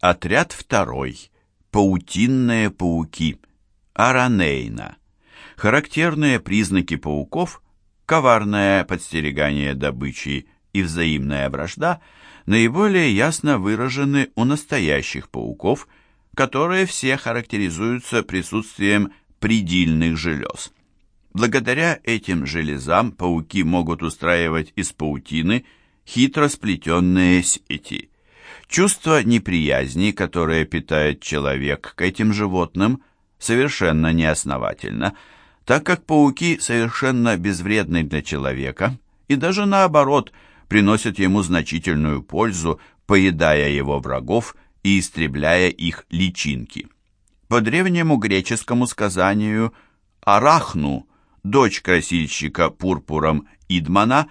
Отряд второй. Паутинные пауки. Аранейна. Характерные признаки пауков – коварное подстерегание добычи и взаимная вражда – наиболее ясно выражены у настоящих пауков, которые все характеризуются присутствием предельных желез. Благодаря этим железам пауки могут устраивать из паутины хитро сплетенные сети. Чувство неприязни, которое питает человек к этим животным, совершенно неосновательно, так как пауки совершенно безвредны для человека и даже наоборот приносят ему значительную пользу, поедая его врагов и истребляя их личинки. По древнему греческому сказанию Арахну, дочь красильщика пурпуром Идмана,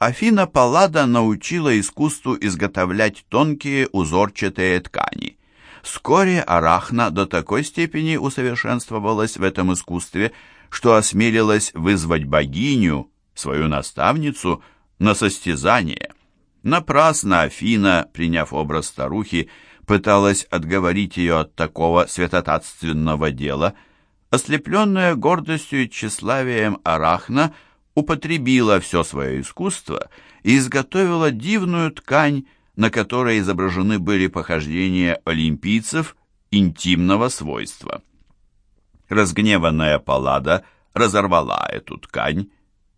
Афина Паллада научила искусству изготовлять тонкие узорчатые ткани. Вскоре Арахна до такой степени усовершенствовалась в этом искусстве, что осмелилась вызвать богиню, свою наставницу, на состязание. Напрасно Афина, приняв образ старухи, пыталась отговорить ее от такого святотатственного дела. Ослепленная гордостью и тщеславием Арахна употребила все свое искусство и изготовила дивную ткань, на которой изображены были похождения олимпийцев интимного свойства. Разгневанная Паллада разорвала эту ткань,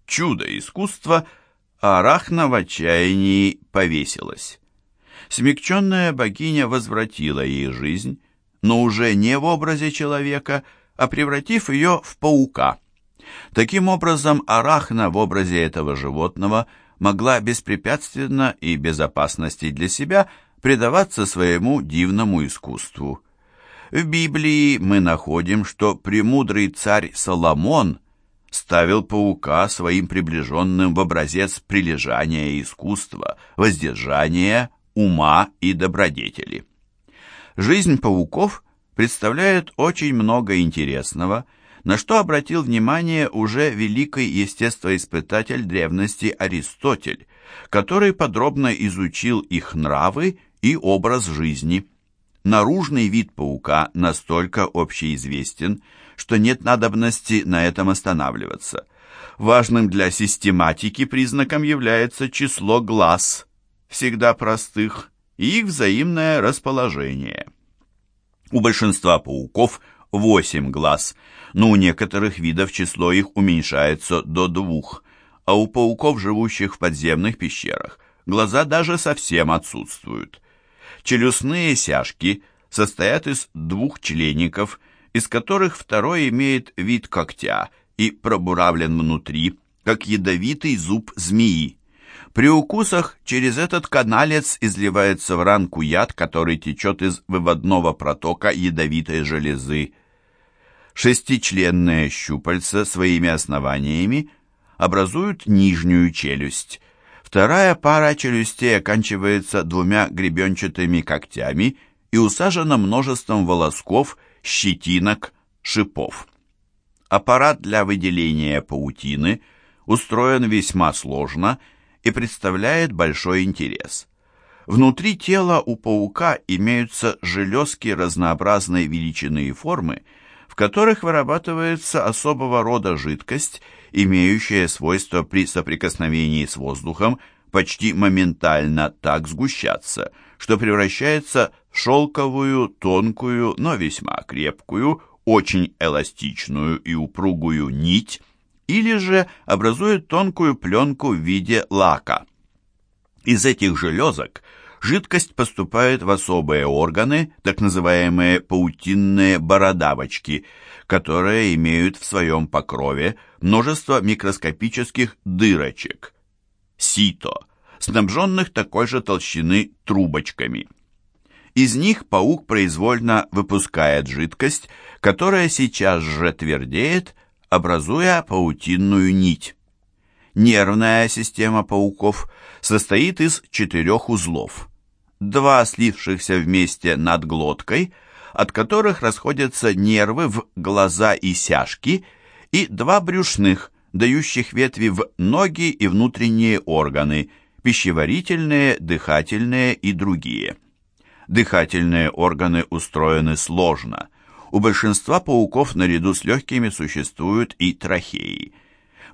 чудо искусства, а Арахна в отчаянии повесилась. Смягченная богиня возвратила ей жизнь, но уже не в образе человека, а превратив ее в паука. Таким образом, Арахна в образе этого животного – могла беспрепятственно и без опасности для себя предаваться своему дивному искусству. В Библии мы находим, что премудрый царь Соломон ставил паука своим приближенным в образец прилежания искусства, воздержания, ума и добродетели. Жизнь пауков представляет очень много интересного – на что обратил внимание уже великий естествоиспытатель древности Аристотель, который подробно изучил их нравы и образ жизни. Наружный вид паука настолько общеизвестен, что нет надобности на этом останавливаться. Важным для систематики признаком является число глаз, всегда простых, и их взаимное расположение. У большинства пауков 8 глаз – но у некоторых видов число их уменьшается до двух, а у пауков, живущих в подземных пещерах, глаза даже совсем отсутствуют. Челюстные сяжки состоят из двух члеников, из которых второй имеет вид когтя и пробуравлен внутри, как ядовитый зуб змеи. При укусах через этот каналец изливается в ранку яд, который течет из выводного протока ядовитой железы Шестичленные щупальца своими основаниями образуют нижнюю челюсть. Вторая пара челюстей оканчивается двумя гребенчатыми когтями и усажена множеством волосков, щетинок, шипов. Аппарат для выделения паутины устроен весьма сложно и представляет большой интерес. Внутри тела у паука имеются железки разнообразной величины и формы, в которых вырабатывается особого рода жидкость, имеющая свойство при соприкосновении с воздухом почти моментально так сгущаться, что превращается в шелковую, тонкую, но весьма крепкую, очень эластичную и упругую нить, или же образует тонкую пленку в виде лака. Из этих железок – жидкость поступает в особые органы, так называемые паутинные бородавочки, которые имеют в своем покрове множество микроскопических дырочек, сито, снабженных такой же толщины трубочками. Из них паук произвольно выпускает жидкость, которая сейчас же твердеет, образуя паутинную нить. Нервная система пауков состоит из четырех узлов два слившихся вместе над глоткой, от которых расходятся нервы в глаза и сяжки, и два брюшных, дающих ветви в ноги и внутренние органы, пищеварительные, дыхательные и другие. Дыхательные органы устроены сложно. У большинства пауков наряду с легкими существуют и трахеи.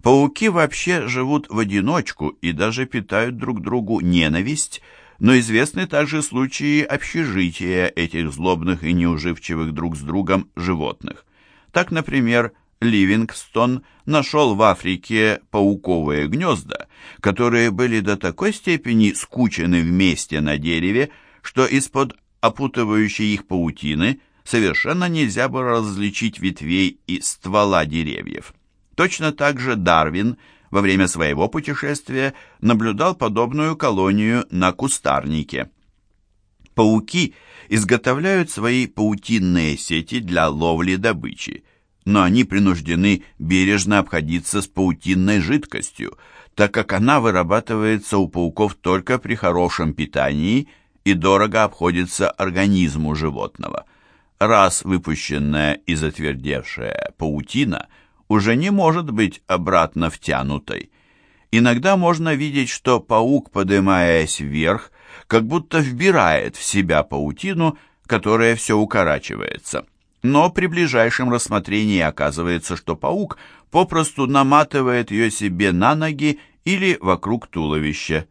Пауки вообще живут в одиночку и даже питают друг другу ненависть, но известны также случаи общежития этих злобных и неуживчивых друг с другом животных. Так, например, Ливингстон нашел в Африке пауковые гнезда, которые были до такой степени скучены вместе на дереве, что из-под опутывающей их паутины совершенно нельзя было различить ветвей и ствола деревьев. Точно так же Дарвин во время своего путешествия наблюдал подобную колонию на кустарнике. Пауки изготовляют свои паутинные сети для ловли добычи, но они принуждены бережно обходиться с паутинной жидкостью, так как она вырабатывается у пауков только при хорошем питании и дорого обходится организму животного. Раз выпущенная и затвердевшая паутина уже не может быть обратно втянутой. Иногда можно видеть, что паук, поднимаясь вверх, как будто вбирает в себя паутину, которая все укорачивается. Но при ближайшем рассмотрении оказывается, что паук попросту наматывает ее себе на ноги или вокруг туловища.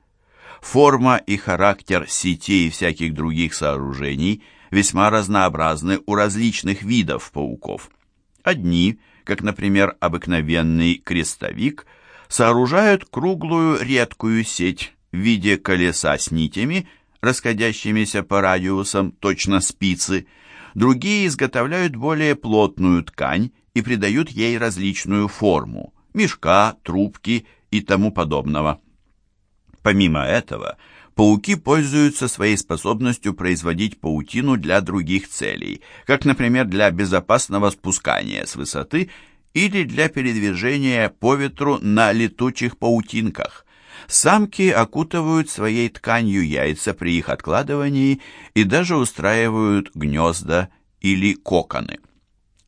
Форма и характер сетей и всяких других сооружений весьма разнообразны у различных видов пауков. Одни, как, например, обыкновенный крестовик, сооружают круглую редкую сеть в виде колеса с нитями, расходящимися по радиусам, точно спицы. Другие изготовляют более плотную ткань и придают ей различную форму – мешка, трубки и тому подобного. Помимо этого, пауки пользуются своей способностью производить паутину для других целей, как, например, для безопасного спускания с высоты или для передвижения по ветру на летучих паутинках. Самки окутывают своей тканью яйца при их откладывании и даже устраивают гнезда или коконы.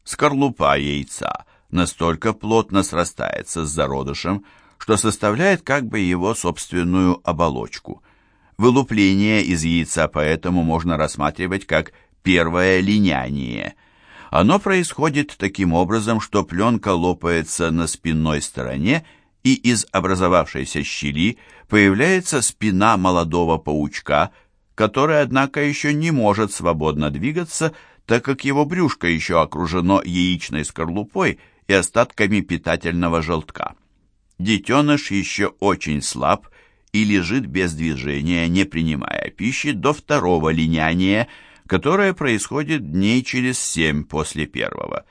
Скорлупа яйца настолько плотно срастается с зародышем, что составляет как бы его собственную оболочку. Вылупление из яйца поэтому можно рассматривать как первое линяние. Оно происходит таким образом, что пленка лопается на спинной стороне, и из образовавшейся щели появляется спина молодого паучка, который, однако, еще не может свободно двигаться, так как его брюшко еще окружено яичной скорлупой и остатками питательного желтка. Детеныш еще очень слаб и лежит без движения, не принимая пищи до второго линяния, которое происходит дней через семь после первого.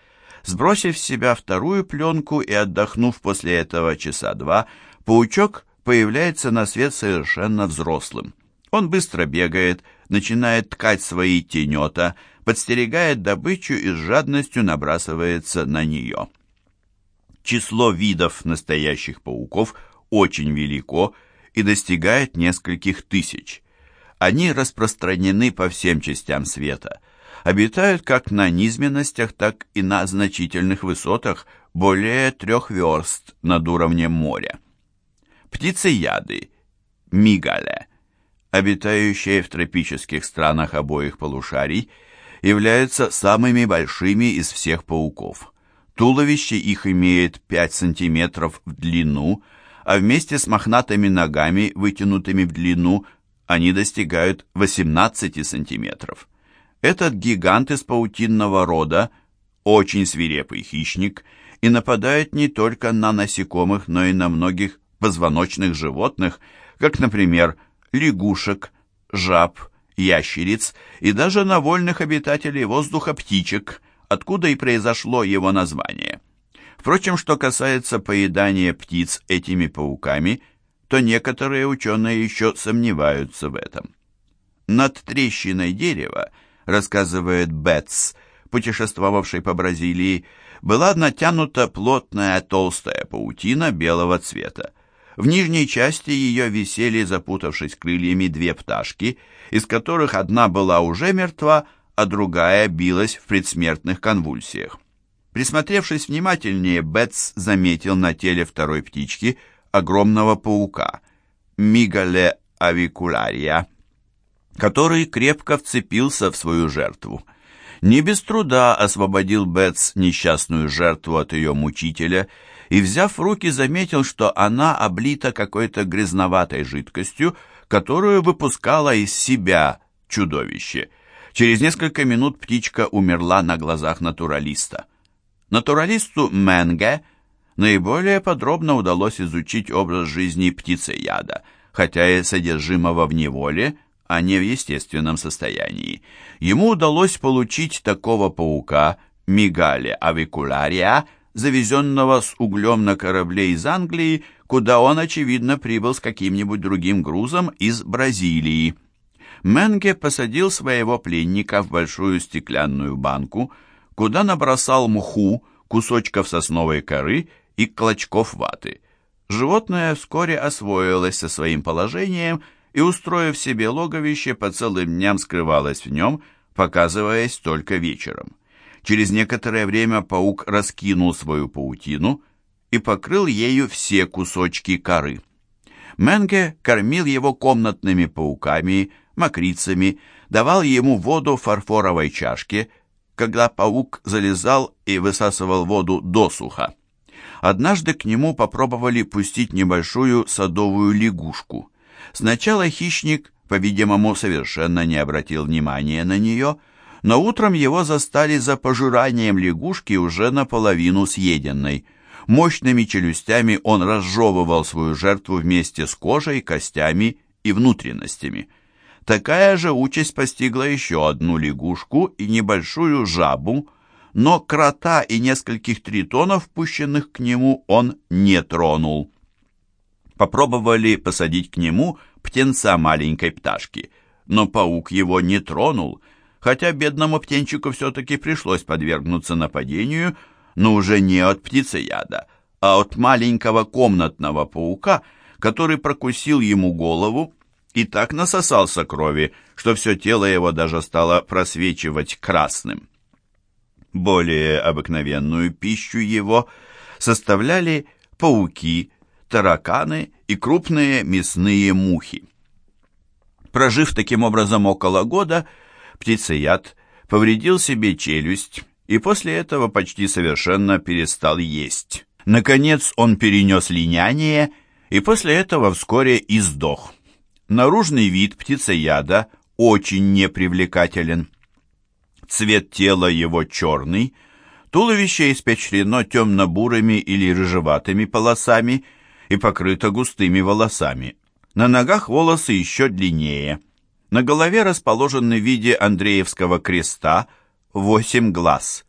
Сбросив с себя вторую пленку и отдохнув после этого часа два, паучок появляется на свет совершенно взрослым. Он быстро бегает, начинает ткать свои тенета, подстерегает добычу и с жадностью набрасывается на нее. Число видов настоящих пауков очень велико и достигает нескольких тысяч. Они распространены по всем частям света, обитают как на низменностях, так и на значительных высотах более трех верст над уровнем моря. Птицеяды, мигале, обитающие в тропических странах обоих полушарий, являются самыми большими из всех пауков. Туловище их имеет 5 сантиметров в длину, а вместе с мохнатыми ногами, вытянутыми в длину, они достигают 18 сантиметров. Этот гигант из паутинного рода очень свирепый хищник и нападает не только на насекомых, но и на многих позвоночных животных, как, например, лягушек, жаб, ящериц и даже на вольных обитателей воздуха птичек – откуда и произошло его название. Впрочем, что касается поедания птиц этими пауками, то некоторые ученые еще сомневаются в этом. Над трещиной дерева, рассказывает Бетс, путешествовавший по Бразилии, была натянута плотная толстая паутина белого цвета. В нижней части ее висели, запутавшись крыльями, две пташки, из которых одна была уже мертва, а другая билась в предсмертных конвульсиях. Присмотревшись внимательнее, Бетс заметил на теле второй птички огромного паука, Мигале авикулария. который крепко вцепился в свою жертву. Не без труда освободил Бетс несчастную жертву от ее мучителя и, взяв в руки, заметил, что она облита какой-то грязноватой жидкостью, которую выпускала из себя чудовище. Через несколько минут птичка умерла на глазах натуралиста. Натуралисту Менге наиболее подробно удалось изучить образ жизни птицеяда, хотя и содержимого в неволе, а не в естественном состоянии. Ему удалось получить такого паука Мигале авикулария, завезенного с углем на корабле из Англии, куда он, очевидно, прибыл с каким-нибудь другим грузом из Бразилии. Менге посадил своего пленника в большую стеклянную банку, куда набросал мху, кусочков сосновой коры и клочков ваты. Животное вскоре освоилось со своим положением и, устроив себе логовище, по целым дням скрывалось в нем, показываясь только вечером. Через некоторое время паук раскинул свою паутину и покрыл ею все кусочки коры. Менге кормил его комнатными пауками, мокрицами, давал ему воду в фарфоровой чашке, когда паук залезал и высасывал воду досуха. Однажды к нему попробовали пустить небольшую садовую лягушку. Сначала хищник, по-видимому, совершенно не обратил внимания на нее, но утром его застали за пожиранием лягушки уже наполовину съеденной. Мощными челюстями он разжевывал свою жертву вместе с кожей, костями и внутренностями. Такая же участь постигла еще одну лягушку и небольшую жабу, но крота и нескольких тритонов, пущенных к нему, он не тронул. Попробовали посадить к нему птенца маленькой пташки, но паук его не тронул, хотя бедному птенчику все-таки пришлось подвергнуться нападению, но уже не от птицеяда, а от маленького комнатного паука, который прокусил ему голову и так насосался крови, что все тело его даже стало просвечивать красным. Более обыкновенную пищу его составляли пауки, тараканы и крупные мясные мухи. Прожив таким образом около года, птицеяд повредил себе челюсть и после этого почти совершенно перестал есть. Наконец он перенес линяние и после этого вскоре и сдох. Наружный вид птицеяда очень непривлекателен. Цвет тела его черный, туловище испещрено темно-бурыми или рыжеватыми полосами и покрыто густыми волосами. На ногах волосы еще длиннее. На голове расположены в виде Андреевского креста восемь глаз.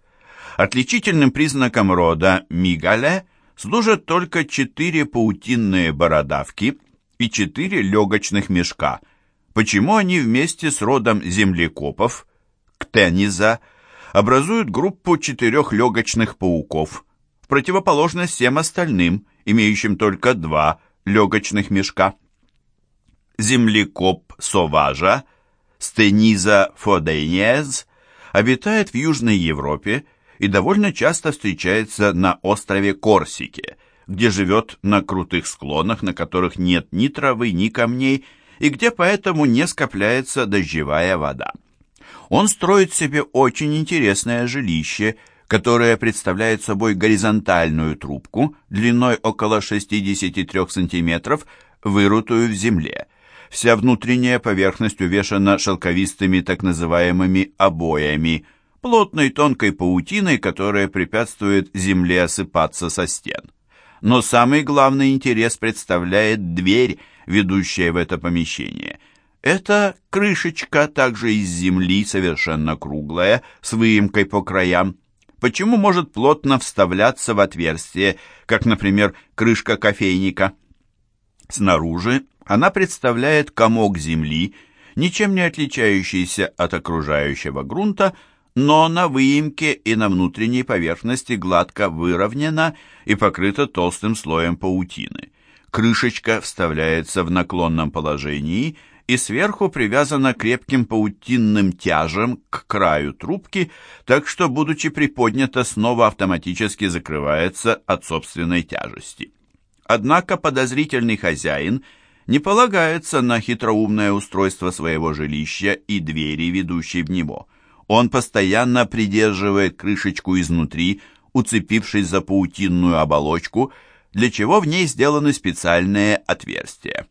Отличительным признаком рода Мигале служат только четыре паутинные бородавки и четыре легочных мешка. Почему они вместе с родом землекопов, ктениза, образуют группу четырех легочных пауков, в противоположность всем остальным, имеющим только два легочных мешка? землекоп соважа Стениза фодейнез обитает в Южной Европе и довольно часто встречается на острове Корсике, где живет на крутых склонах, на которых нет ни травы, ни камней, и где поэтому не скопляется дождевая вода. Он строит себе очень интересное жилище, которое представляет собой горизонтальную трубку длиной около 63 сантиметров, вырутую в земле. Вся внутренняя поверхность увешана шелковистыми так называемыми обоями, плотной тонкой паутиной, которая препятствует земле осыпаться со стен. Но самый главный интерес представляет дверь, ведущая в это помещение. Это крышечка, также из земли, совершенно круглая, с выемкой по краям. Почему может плотно вставляться в отверстие, как, например, крышка кофейника? Снаружи она представляет комок земли, ничем не отличающийся от окружающего грунта, но на выемке и на внутренней поверхности гладко выровнена и покрыта толстым слоем паутины. Крышечка вставляется в наклонном положении и сверху привязана крепким паутинным тяжем к краю трубки, так что, будучи приподнята, снова автоматически закрывается от собственной тяжести. Однако подозрительный хозяин – не полагается на хитроумное устройство своего жилища и двери, ведущей в него. Он постоянно придерживает крышечку изнутри, уцепившись за паутинную оболочку, для чего в ней сделаны специальные отверстия.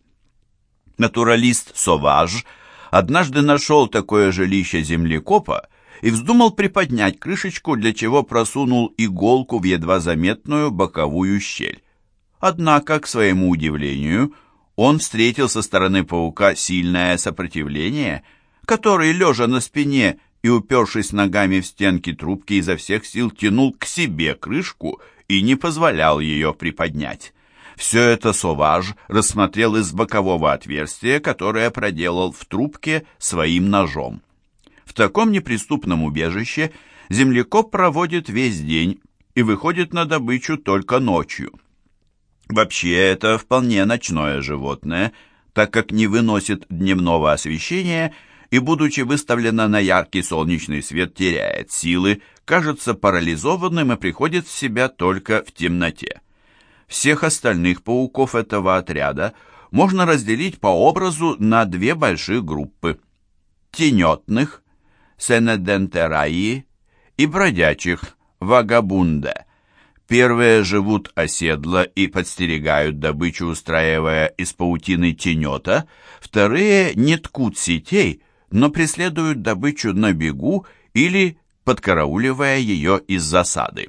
Натуралист Соваж однажды нашел такое жилище землекопа и вздумал приподнять крышечку, для чего просунул иголку в едва заметную боковую щель. Однако, к своему удивлению, он встретил со стороны паука сильное сопротивление, который, лежа на спине и упершись ногами в стенки трубки, изо всех сил тянул к себе крышку и не позволял ее приподнять. Все это Соваж рассмотрел из бокового отверстия, которое проделал в трубке своим ножом. В таком неприступном убежище землекоп проводит весь день и выходит на добычу только ночью. Вообще это вполне ночное животное, так как не выносит дневного освещения и, будучи выставлено на яркий солнечный свет, теряет силы, кажется парализованным и приходит в себя только в темноте. Всех остальных пауков этого отряда можно разделить по образу на две большие группы. Тенетных, сенедентераи, и бродячих, вагабунде. Первые живут оседло и подстерегают добычу, устраивая из паутины тенета, вторые не ткут сетей, но преследуют добычу на бегу или подкарауливая ее из засады.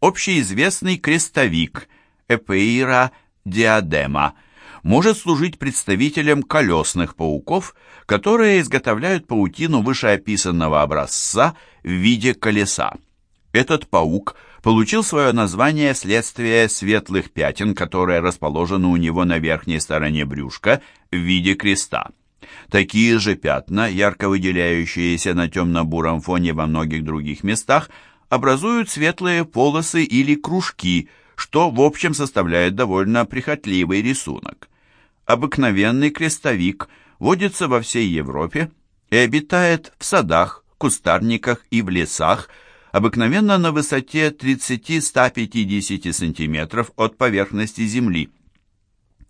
Общеизвестный крестовик – Эпеира диадема может служить представителем колесных пауков, которые изготовляют паутину вышеописанного образца в виде колеса. Этот паук получил свое название вследствие светлых пятен, которые расположены у него на верхней стороне брюшка в виде креста. Такие же пятна, ярко выделяющиеся на темно-буром фоне во многих других местах, образуют светлые полосы или кружки – что в общем составляет довольно прихотливый рисунок. Обыкновенный крестовик водится во всей Европе и обитает в садах, кустарниках и в лесах, обыкновенно на высоте 30-150 см от поверхности земли.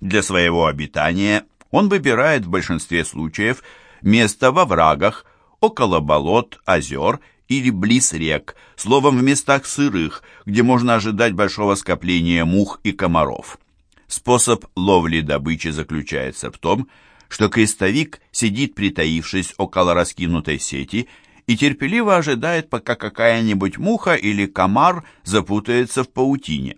Для своего обитания он выбирает в большинстве случаев место во врагах, около болот, озер или близ рек, словом, в местах сырых, где можно ожидать большого скопления мух и комаров. Способ ловли добычи заключается в том, что крестовик сидит притаившись около раскинутой сети и терпеливо ожидает, пока какая-нибудь муха или комар запутается в паутине.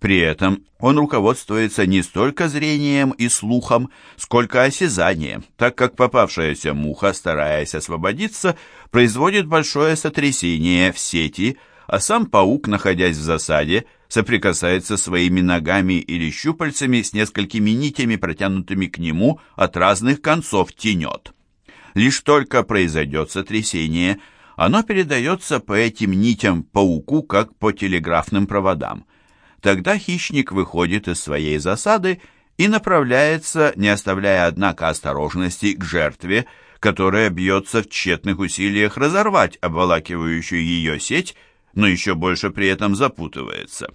При этом он руководствуется не столько зрением и слухом, сколько осязанием, так как попавшаяся муха, стараясь освободиться, производит большое сотрясение в сети, а сам паук, находясь в засаде, соприкасается своими ногами или щупальцами с несколькими нитями, протянутыми к нему от разных концов тенет. Лишь только произойдет сотрясение, оно передается по этим нитям пауку, как по телеграфным проводам. Тогда хищник выходит из своей засады и направляется, не оставляя, однако, осторожности к жертве, которая бьется в тщетных усилиях разорвать обволакивающую ее сеть, но еще больше при этом запутывается.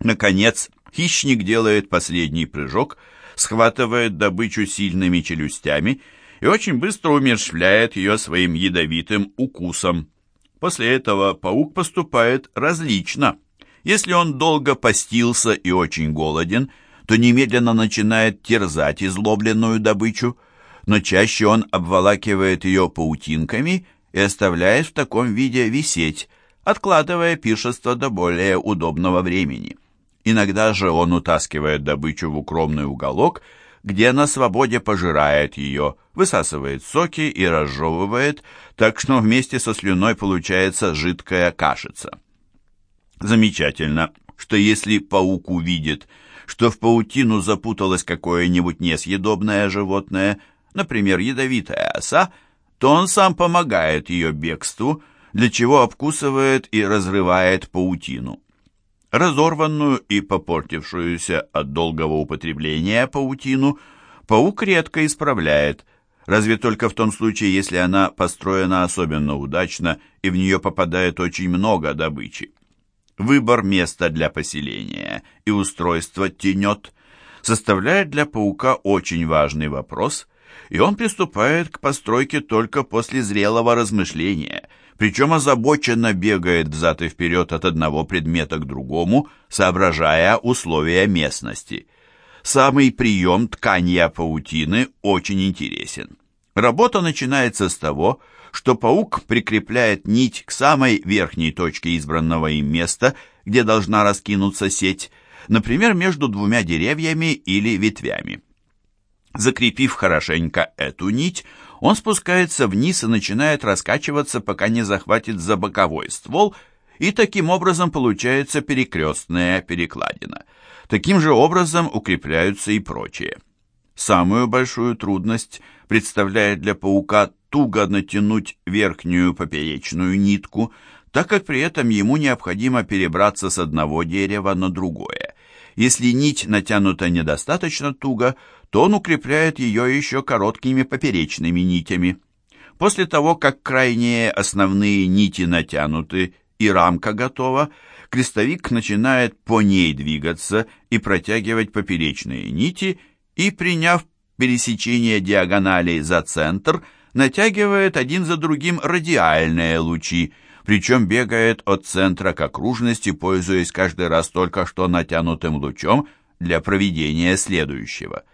Наконец, хищник делает последний прыжок, схватывает добычу сильными челюстями и очень быстро умерщвляет ее своим ядовитым укусом. После этого паук поступает различно – если он долго постился и очень голоден, то немедленно начинает терзать излобленную добычу, но чаще он обволакивает ее паутинками и оставляет в таком виде висеть, откладывая пиршество до более удобного времени. Иногда же он утаскивает добычу в укромный уголок, где на свободе пожирает ее, высасывает соки и разжевывает, так что вместе со слюной получается жидкая кашица. Замечательно, что если паук увидит, что в паутину запуталось какое-нибудь несъедобное животное, например, ядовитая оса, то он сам помогает ее бегству, для чего обкусывает и разрывает паутину. Разорванную и попортившуюся от долгого употребления паутину паук редко исправляет, разве только в том случае, если она построена особенно удачно и в нее попадает очень много добычи. Выбор места для поселения и устройство тенет составляет для паука очень важный вопрос, и он приступает к постройке только после зрелого размышления, причем озабоченно бегает взад и вперед от одного предмета к другому, соображая условия местности. Самый прием тканья паутины очень интересен. Работа начинается с того, что паук прикрепляет нить к самой верхней точке избранного им места, где должна раскинуться сеть, например, между двумя деревьями или ветвями. Закрепив хорошенько эту нить, он спускается вниз и начинает раскачиваться, пока не захватит за боковой ствол, и таким образом получается перекрестная перекладина. Таким же образом укрепляются и прочие. Самую большую трудность представляет для паука туго натянуть верхнюю поперечную нитку, так как при этом ему необходимо перебраться с одного дерева на другое. Если нить натянута недостаточно туго, то он укрепляет ее еще короткими поперечными нитями. После того, как крайние основные нити натянуты и рамка готова, крестовик начинает по ней двигаться и протягивать поперечные нити и, приняв пересечение диагоналей за центр, натягивает один за другим радиальные лучи, причем бегает от центра к окружности, пользуясь каждый раз только что натянутым лучом для проведения следующего.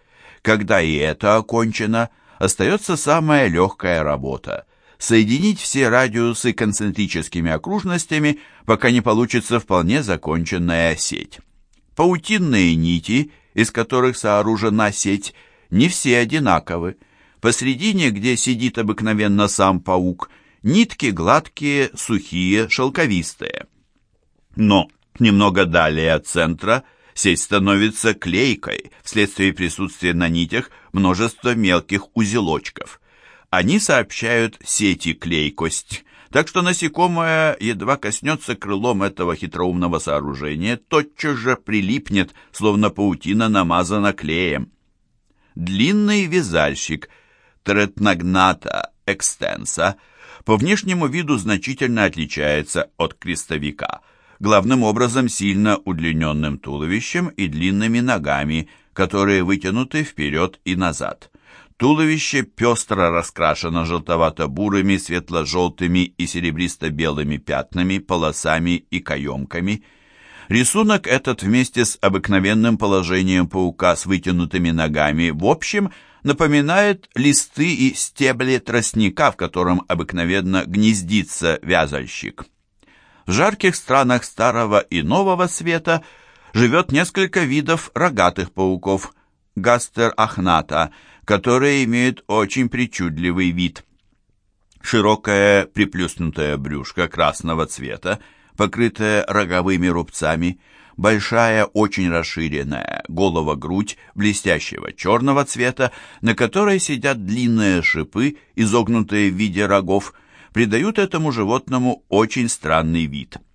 Когда и это окончено, остается самая легкая работа – соединить все радиусы концентрическими окружностями, пока не получится вполне законченная сеть. Паутинные нити, из которых сооружена сеть, не все одинаковы. Посредине, где сидит обыкновенно сам паук, нитки гладкие, сухие, шелковистые. Но немного далее от центра сеть становится клейкой вследствие присутствия на нитях множества мелких узелочков. Они сообщают сети клейкость, так что насекомое едва коснется крылом этого хитроумного сооружения, тотчас же прилипнет, словно паутина намазана клеем. Длинный вязальщик Третнагната экстенса по внешнему виду значительно отличается от крестовика, главным образом сильно удлиненным туловищем и длинными ногами, которые вытянуты вперед и назад. Туловище пестро раскрашено желтовато-бурыми, светло-желтыми и серебристо-белыми пятнами, полосами и каемками. Рисунок этот вместе с обыкновенным положением паука с вытянутыми ногами в общем – напоминает листы и стебли тростника, в котором обыкновенно гнездится вязальщик. В жарких странах Старого и Нового Света живет несколько видов рогатых пауков гастер ахната, которые имеют очень причудливый вид. Широкое приплюснутое брюшко красного цвета, покрытое роговыми рубцами – большая, очень расширенная голова-грудь блестящего черного цвета, на которой сидят длинные шипы, изогнутые в виде рогов, придают этому животному очень странный вид –